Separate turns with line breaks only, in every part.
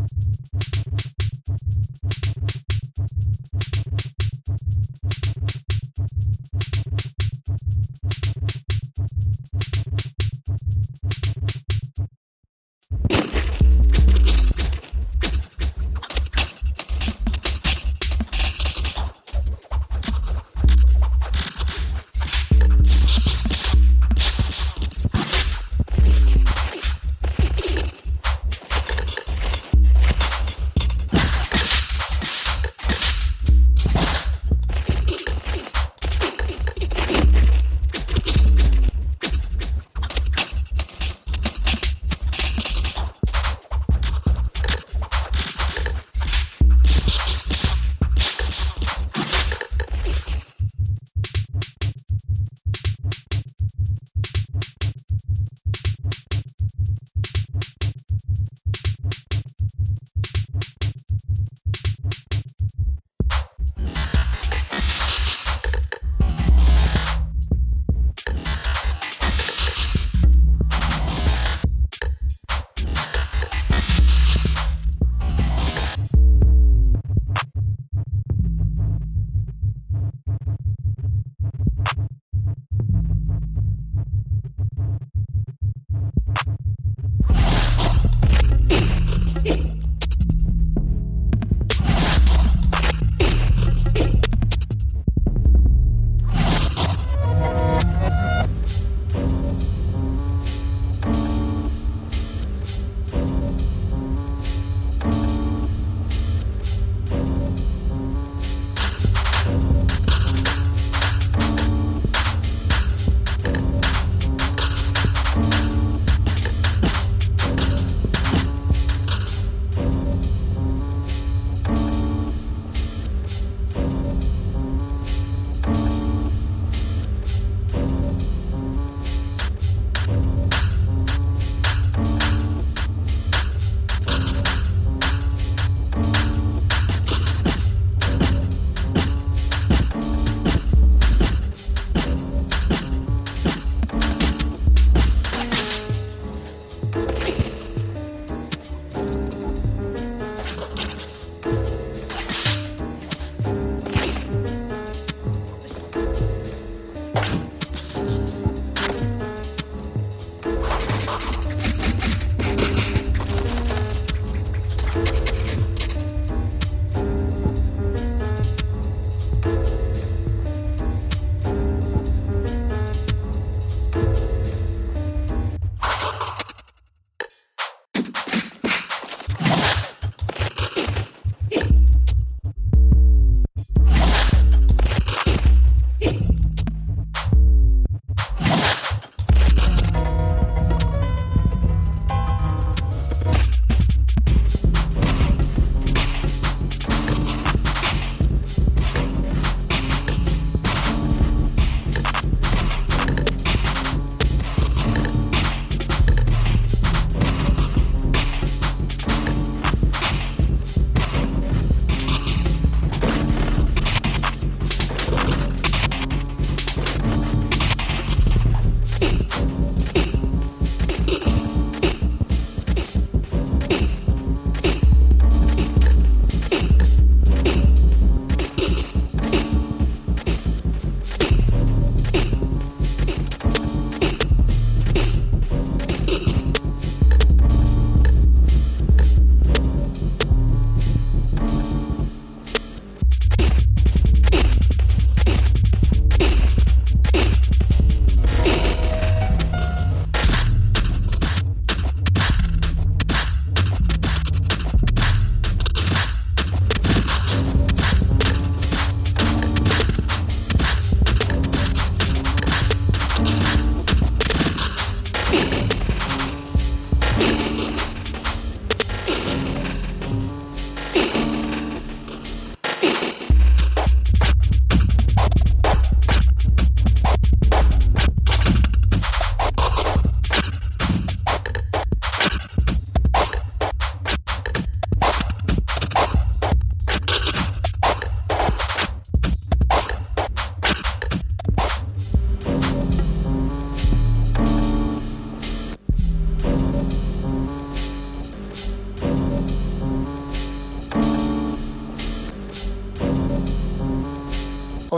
Thank you.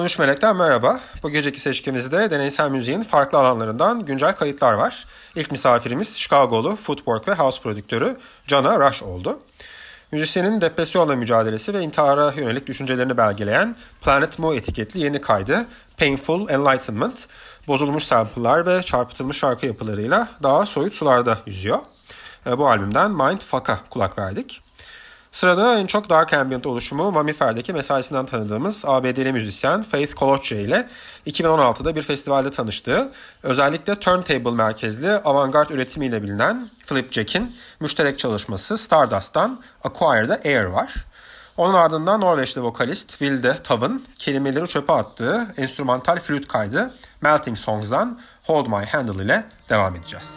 13 Melek'ten merhaba. Bu geceki seçkimizde deneysel müziğin farklı alanlarından güncel kayıtlar var. İlk misafirimiz Chicago'lu footwork ve house prodüktörü Jana Rush oldu. Müzisyenin depresyonla mücadelesi ve intihara yönelik düşüncelerini belgeleyen Planet Mu etiketli yeni kaydı Painful Enlightenment, bozulmuş sample'lar ve çarpıtılmış şarkı yapılarıyla daha soyut sularda yüzüyor. E, bu albümden Mind Fuck'a kulak verdik. Sırada en çok Dark Ambient oluşumu Mamifer'deki mesaisinden tanıdığımız ABD'li müzisyen Faith Coloche ile 2016'da bir festivalde tanıştığı, özellikle turntable merkezli avantgard üretimiyle bilinen Flipjack'in müşterek çalışması Stardust'tan Acquire'da Air var. Onun ardından Norveçli vokalist Vilde Tav'ın kelimeleri çöpe attığı enstrümantal flüt kaydı Melting Songs'dan Hold My Handle ile devam edeceğiz.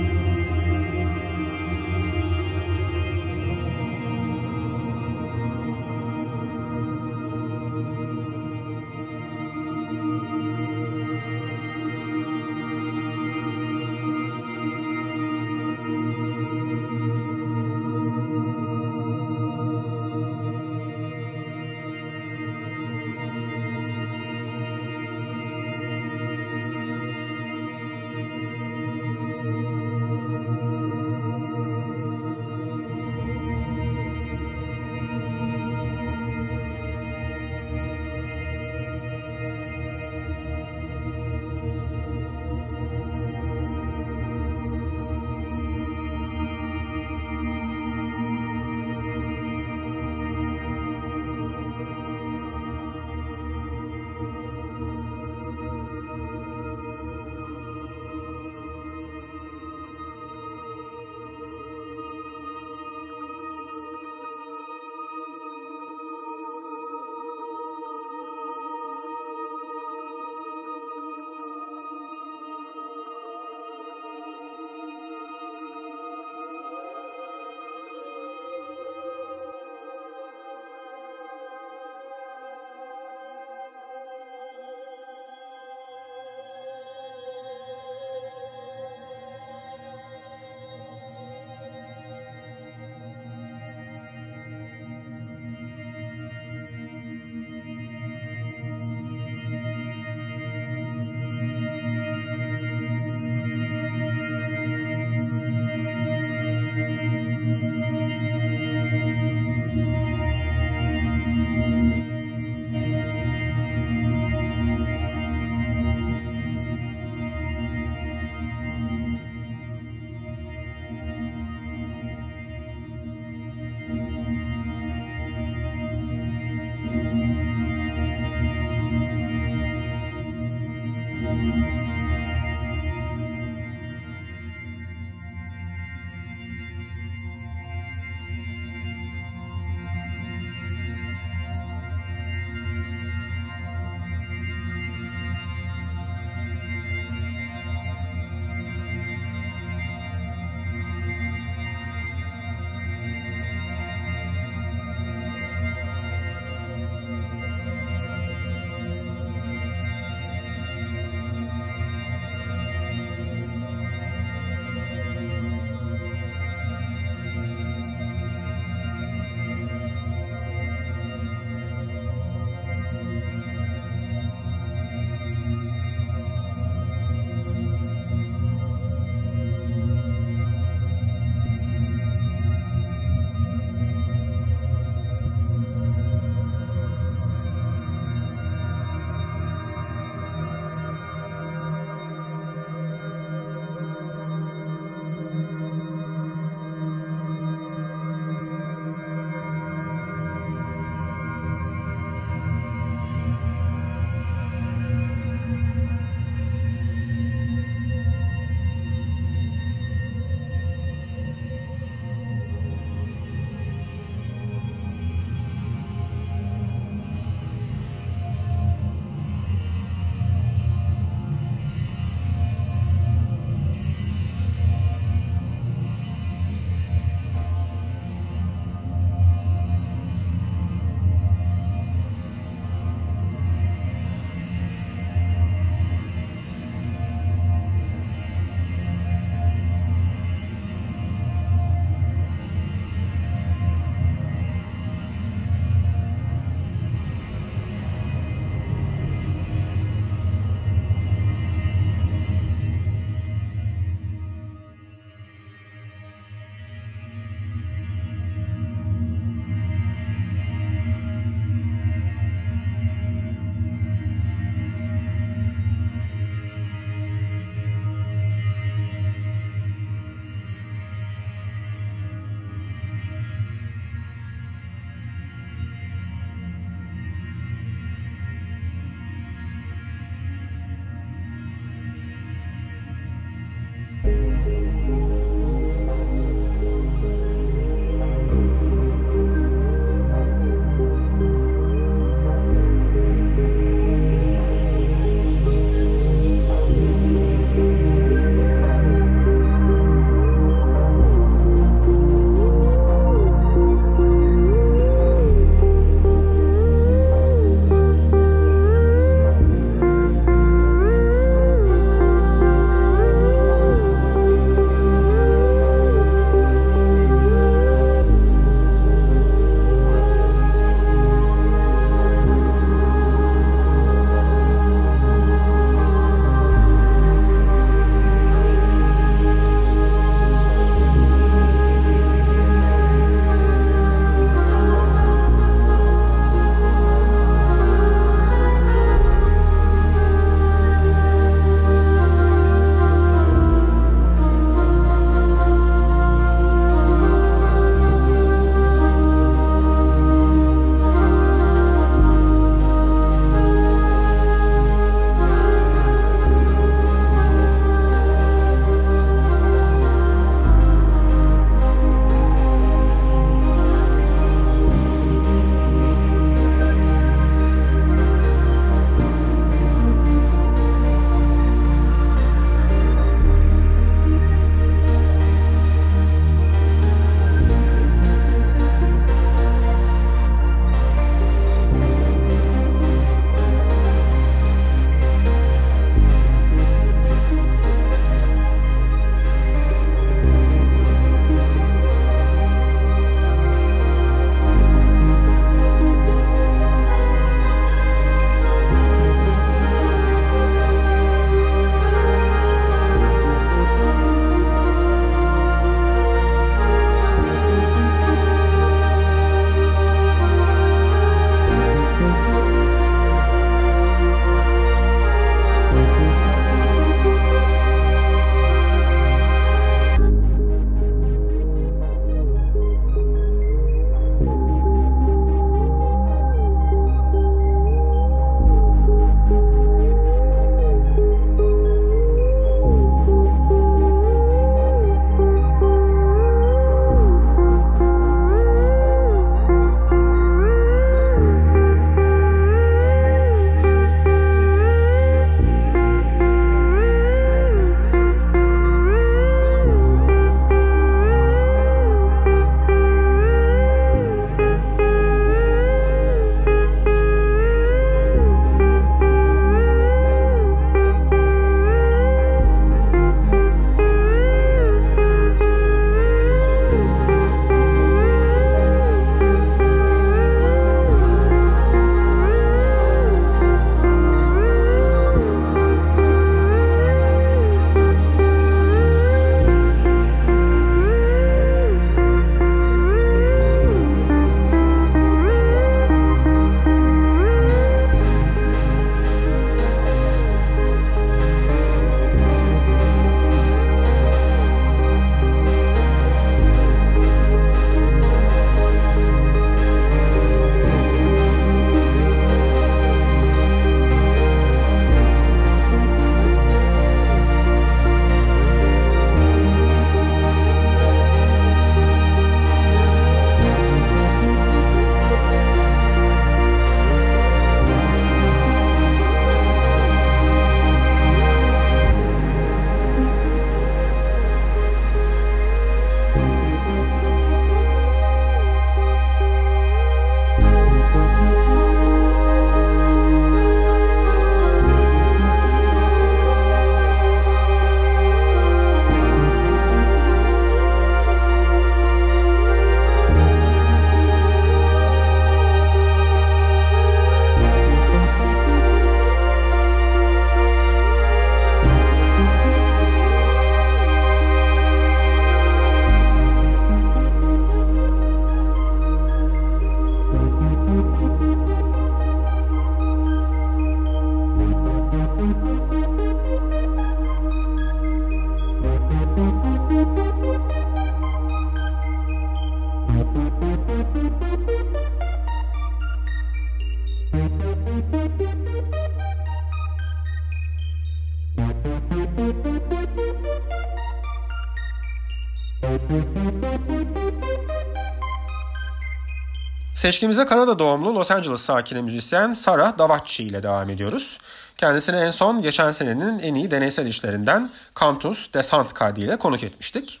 Seçkimize Kanada doğumlu Los Angeles sakini müzisyen Sarah Davacci ile devam ediyoruz. Kendisini en son geçen senenin en iyi deneysel işlerinden Cantus Descent kaydıyla konuk etmiştik.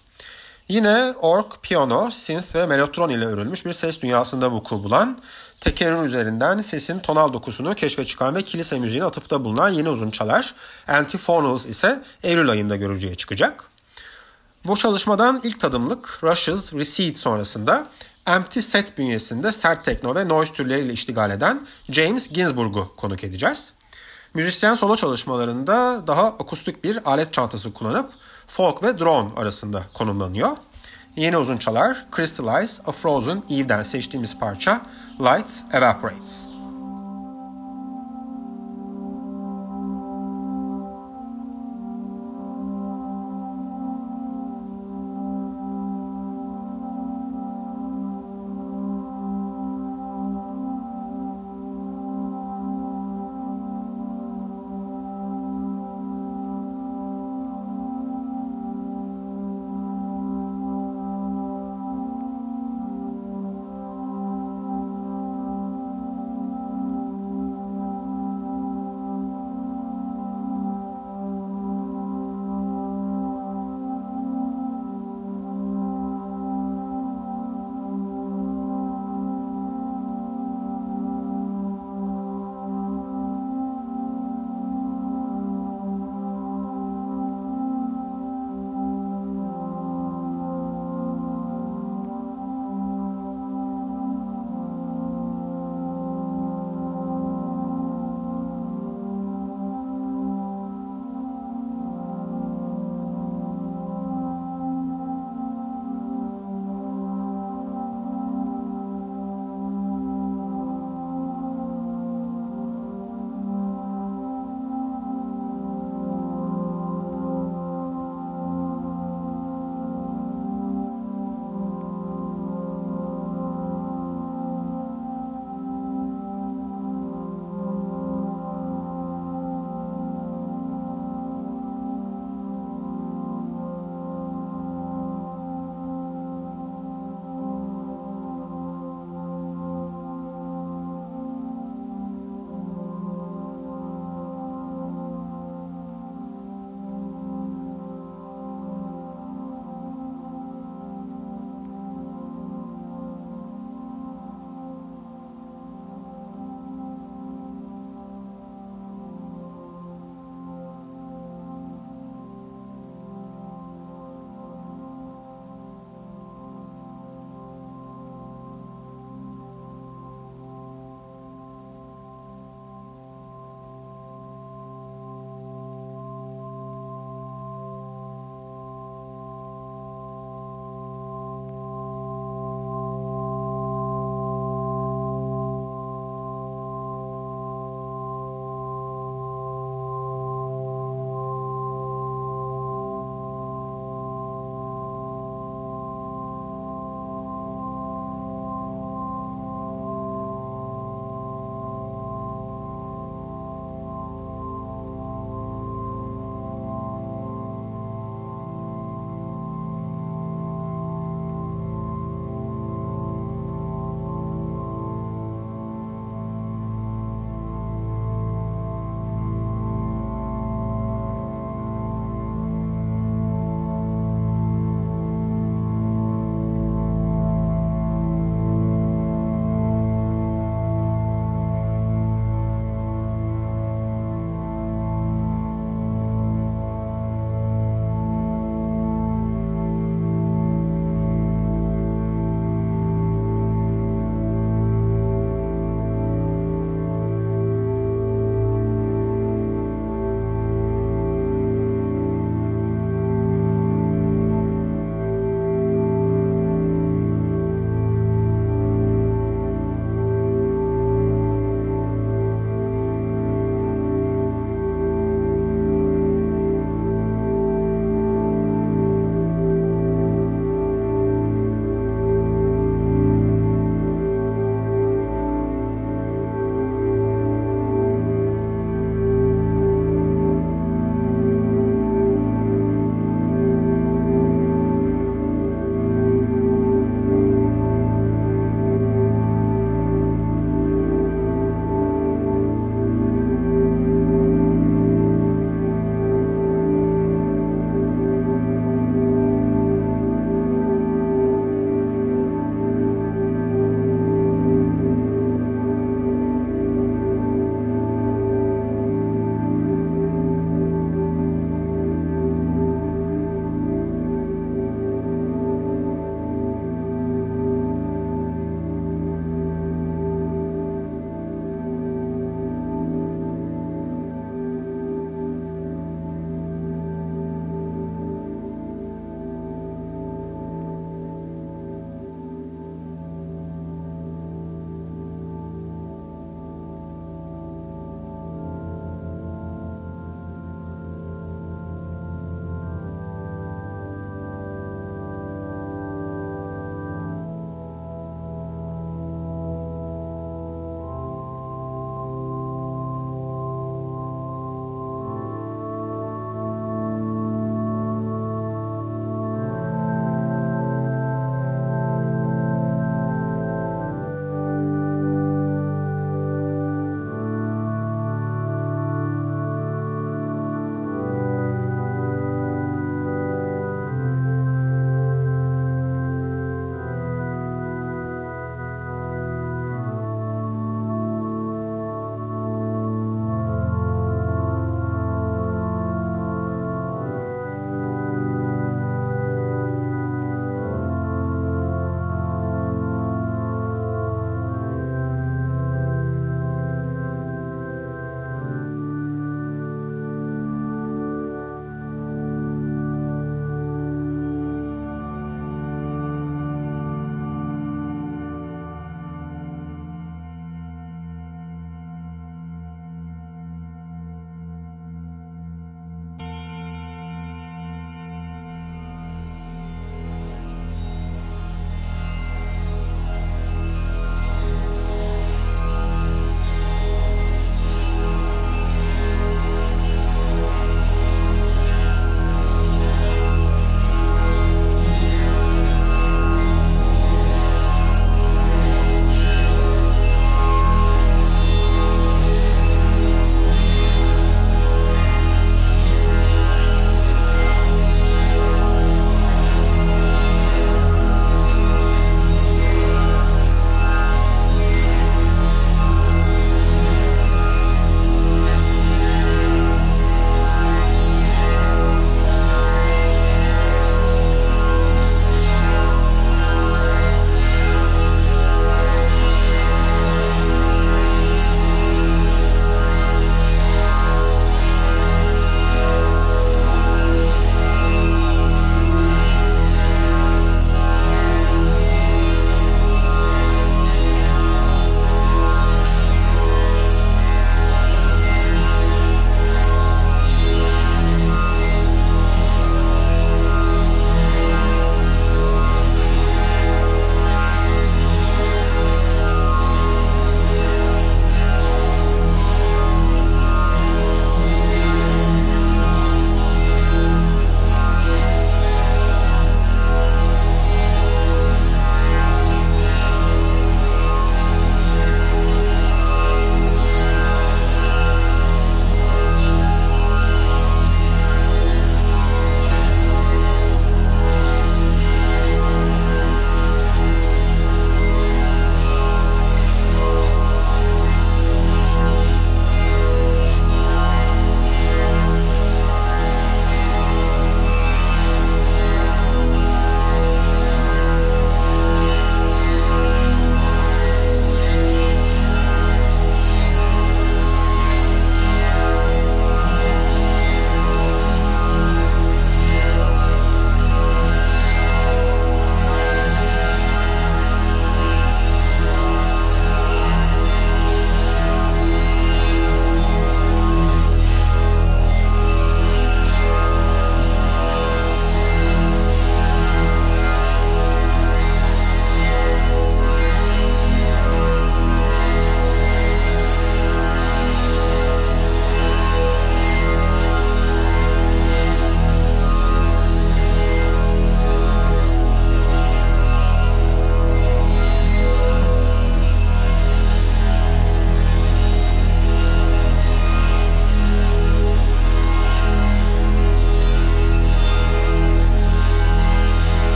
Yine org, piyano, synth ve melotron ile örülmüş bir ses dünyasında vuku bulan, tekerrür üzerinden sesin tonal dokusunu keşfe çıkan ve kilise müziğine atıfta bulunan yeni uzun çalar Antiphonals ise Eylül ayında görücüye çıkacak. Bu çalışmadan ilk tadımlık Rush's Recede sonrasında Empty Set bünyesinde sert tekno ve noise türleriyle iştigal eden James Ginsburg'u konuk edeceğiz. Müzisyen solo çalışmalarında daha akustik bir alet çantası kullanıp folk ve drone arasında konumlanıyor. Yeni uzun çalar Crystallize A Frozen Eve'den seçtiğimiz parça Light Evaporates.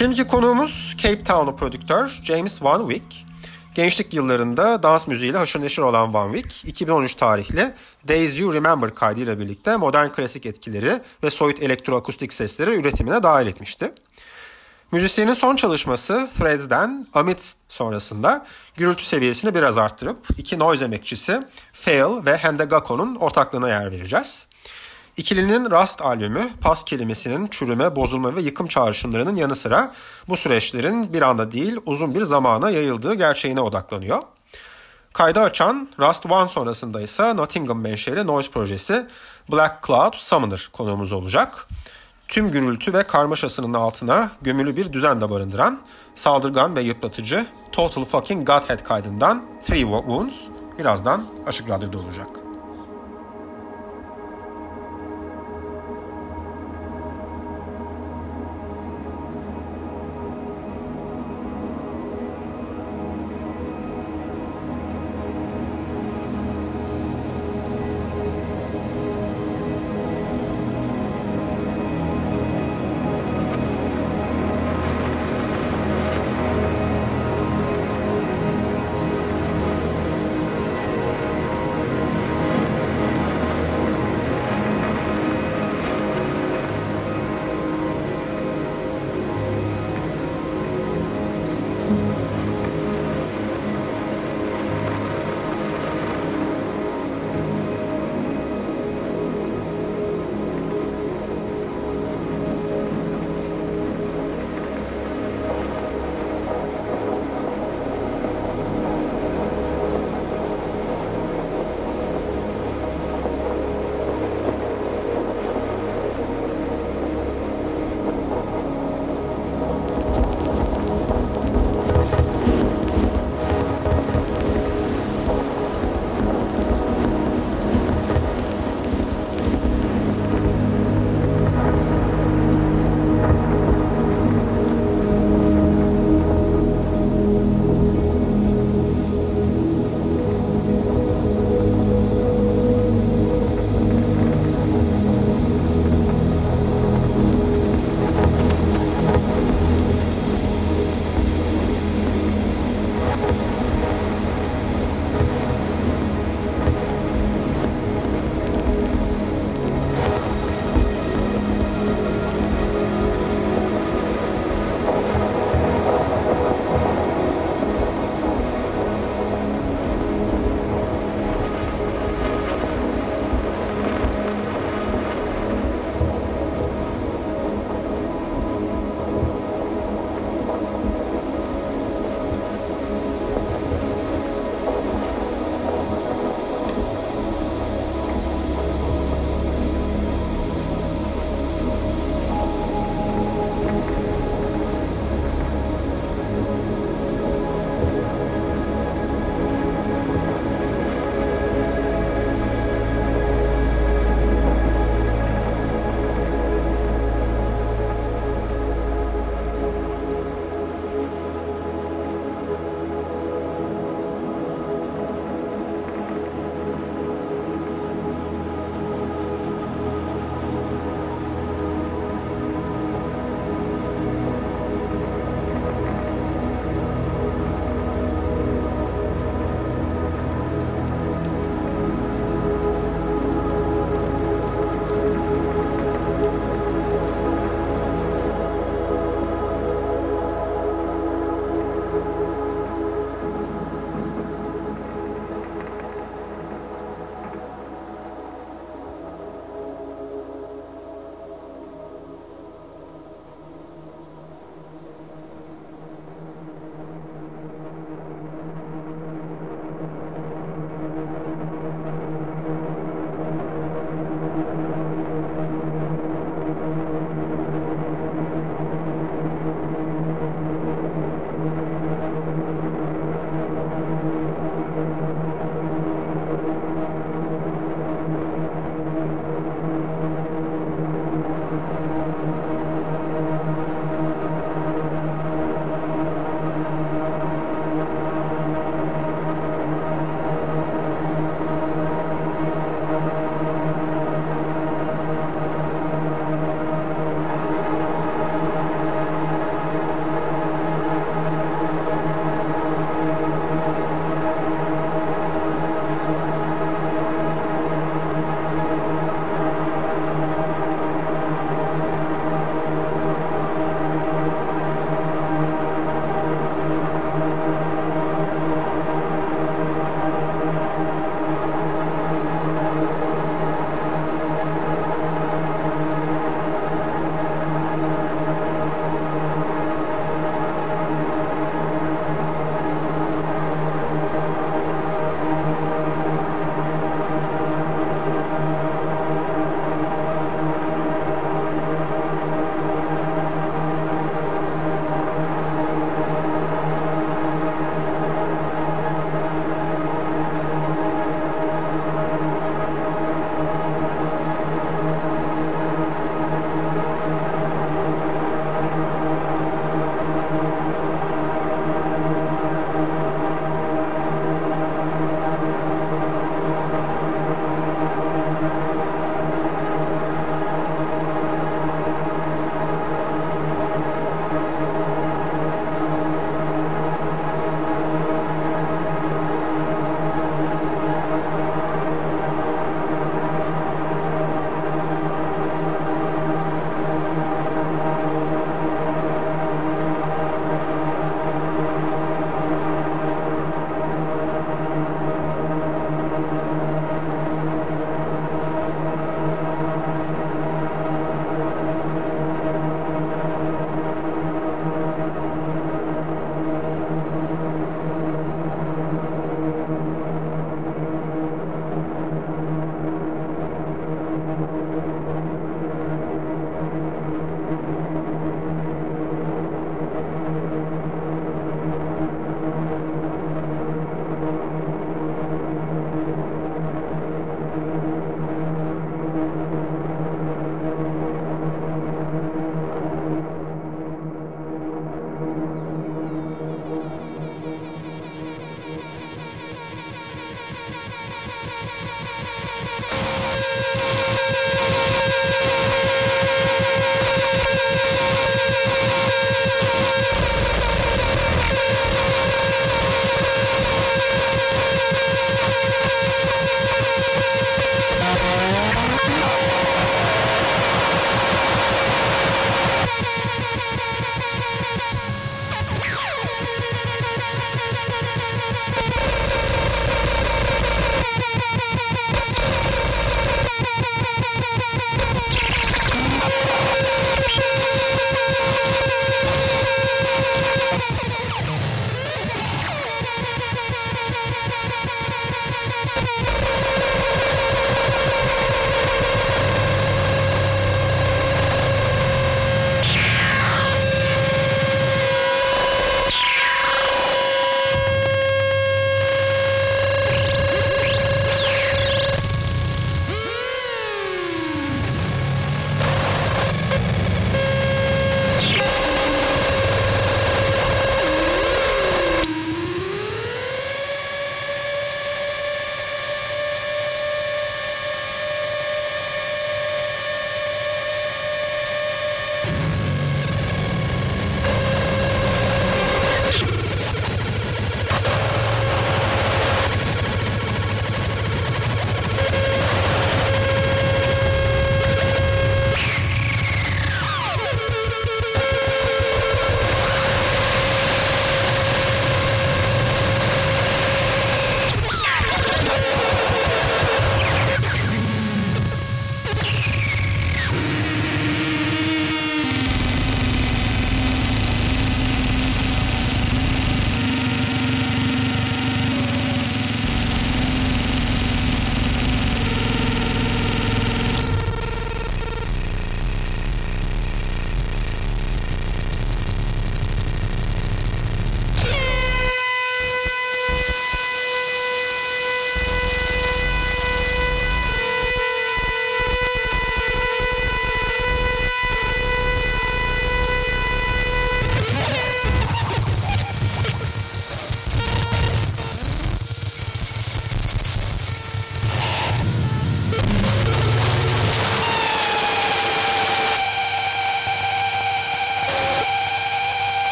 Şimdiki konuğumuz Cape Town'lu prodüktör James Van Wyck. Gençlik yıllarında dans müziğiyle haşır neşir olan Van Wyck, 2013 tarihli Days You Remember kaydıyla birlikte modern klasik etkileri ve soyut elektroakustik sesleri üretimine dahil etmişti. Müzisyenin son çalışması Threads'den Amidst sonrasında gürültü seviyesini biraz arttırıp iki noise emekçisi Fail ve Hende Gako'nun ortaklığına yer vereceğiz. İkilinin Rust albümü pas kelimesinin çürüme, bozulma ve yıkım çağrışımlarının yanı sıra bu süreçlerin bir anda değil uzun bir zamana yayıldığı gerçeğine odaklanıyor. Kaydı açan Rust One sonrasında ise Nottingham menşeli Noise projesi Black Cloud Summoner konuğumuz olacak. Tüm gürültü ve karmaşasının altına gömülü bir düzen de barındıran saldırgan ve yıpratıcı Total Fucking Godhead kaydından Three Wounds birazdan Açık Radyo'da olacak.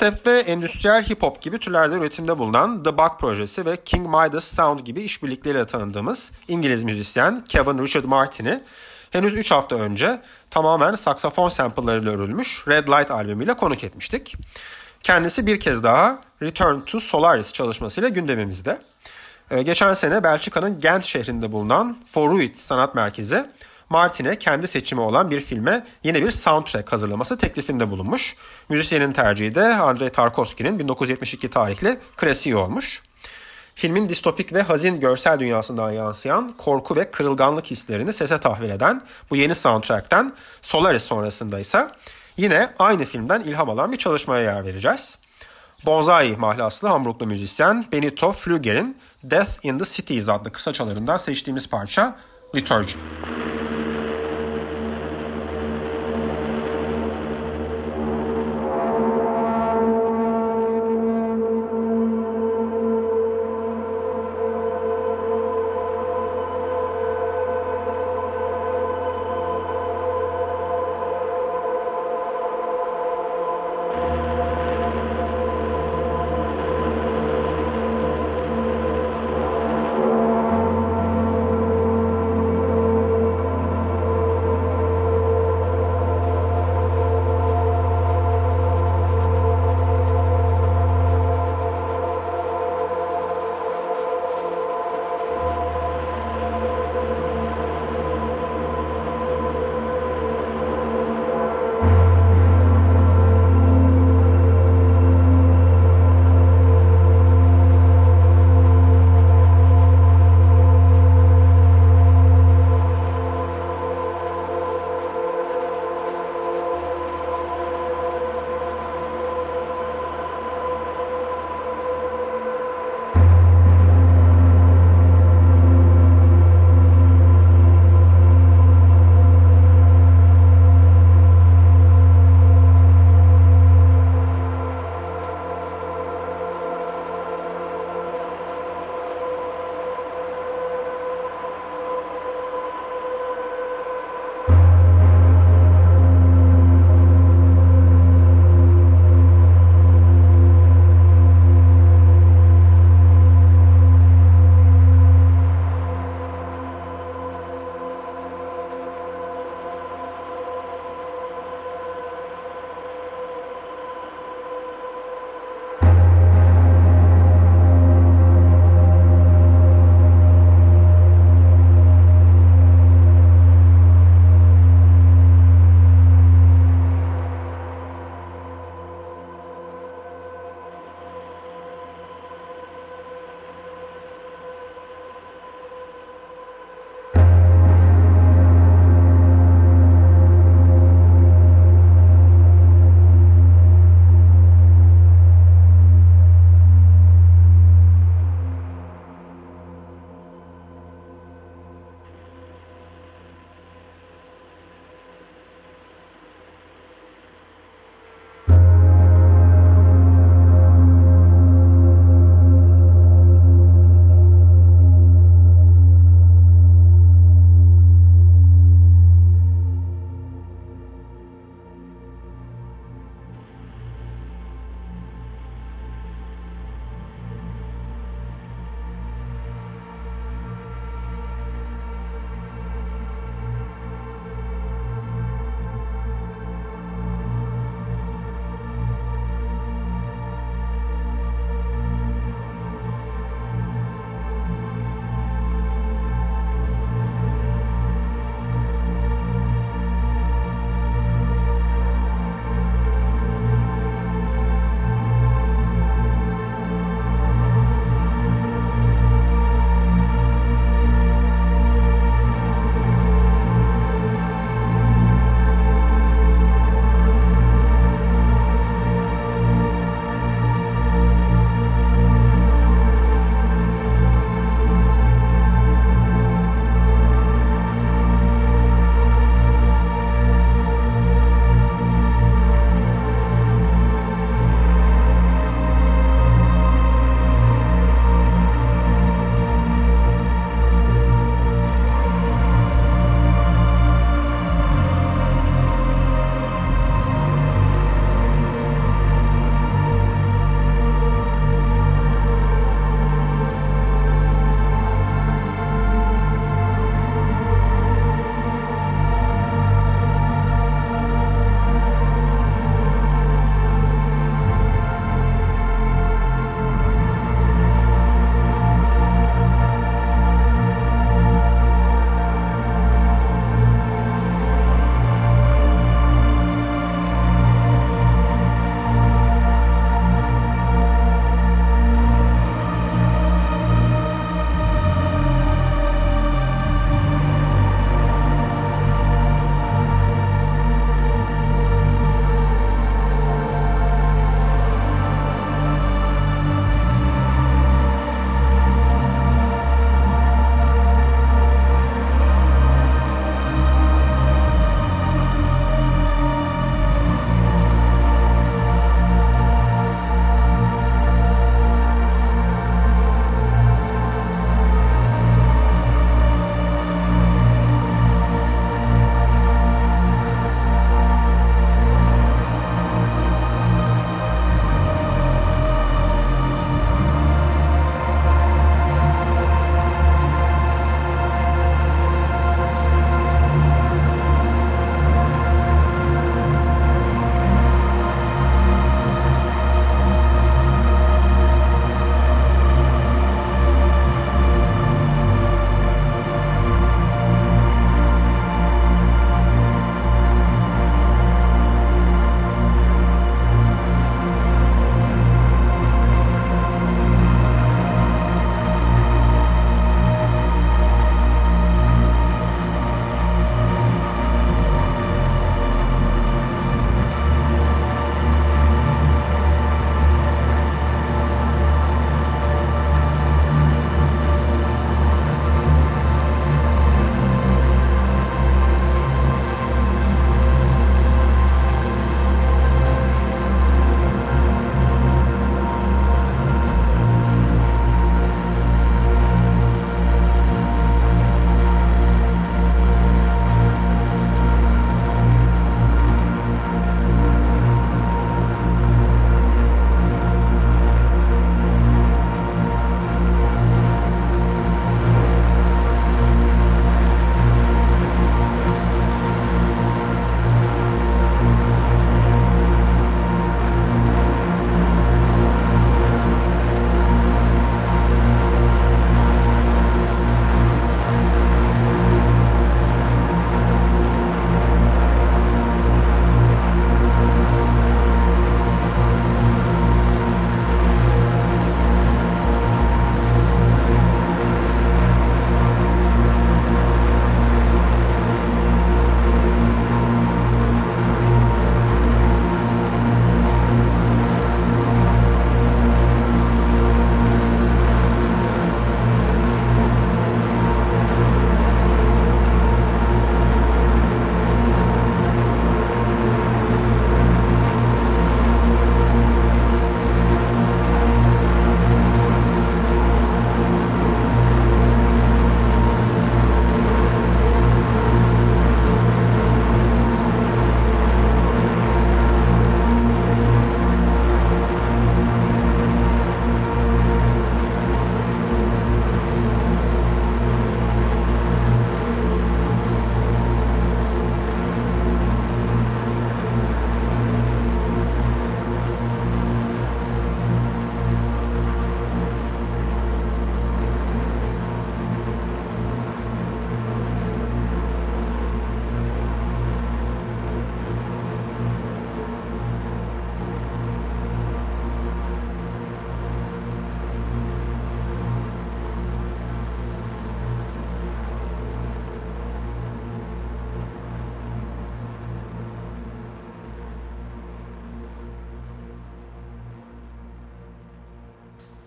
Dubstep ve endüstriyel hip hop gibi türlerde üretimde bulunan The Bug projesi ve King Midas Sound gibi işbirlikleriyle tanıdığımız İngiliz müzisyen Kevin Richard Martin'i henüz 3 hafta önce tamamen saksafon sample'larıyla örülmüş Red Light albümüyle konuk etmiştik. Kendisi bir kez daha Return to Solaris çalışmasıyla gündemimizde. Ee, geçen sene Belçika'nın Gent şehrinde bulunan Foruit Sanat Merkezi Martin'e kendi seçimi olan bir filme yeni bir soundtrack hazırlaması teklifinde bulunmuş. Müzisyenin tercihi de Andrei Tarkovski'nin 1972 tarihli klasiği olmuş. Filmin distopik ve hazin görsel dünyasından yansıyan korku ve kırılganlık hislerini sese tahvil eden bu yeni soundtrack'ten Solaris sonrasında ise yine aynı filmden ilham alan bir çalışmaya yer vereceğiz. Bonsai mahlaslı Hamburglu müzisyen Benito Flüger'in Death in the Cities adlı kısaçalarından seçtiğimiz parça Liturgy.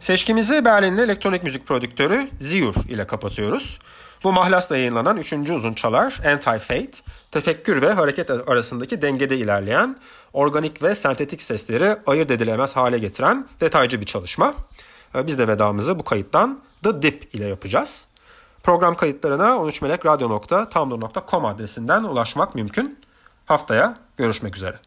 Seçkimizi Berlinli elektronik müzik prodüktörü Ziur ile kapatıyoruz. Bu mahlasla yayınlanan üçüncü uzun çalar Anti-Fate, tefekkür ve hareket arasındaki dengede ilerleyen, organik ve sentetik sesleri ayırt edilemez hale getiren detaycı bir çalışma. Ee, biz de vedamızı bu kayıttan The Dip ile yapacağız. Program kayıtlarına 13melekradyo.tumblr.com adresinden ulaşmak mümkün. Haftaya görüşmek üzere.